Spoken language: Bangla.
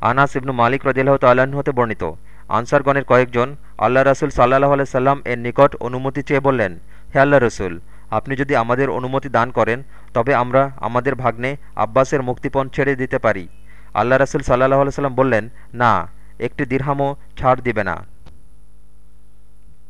আনাস ইবনু মালিক রদিল্লাহ তাল্লাহ্ন হতে বর্ণিত। আনসারগণের কয়েকজন আল্লাহ রসুল সাল্লাহ আলাই সাল্লাম এর নিকট অনুমতি চেয়ে বললেন, হে আল্লাহ রসুল, আপনি যদি আমাদের অনুমতি দান করেন, তবে আমরা আমাদের ভাগ্নে আব্বাসের মুক্তিপণ ছেড়ে দিতে পারি। আল্লাহ রসুল সাল্লাহ আলাইসাল্লাম বললেন, না, একটি দীর্হামও ছাড় দিবে না।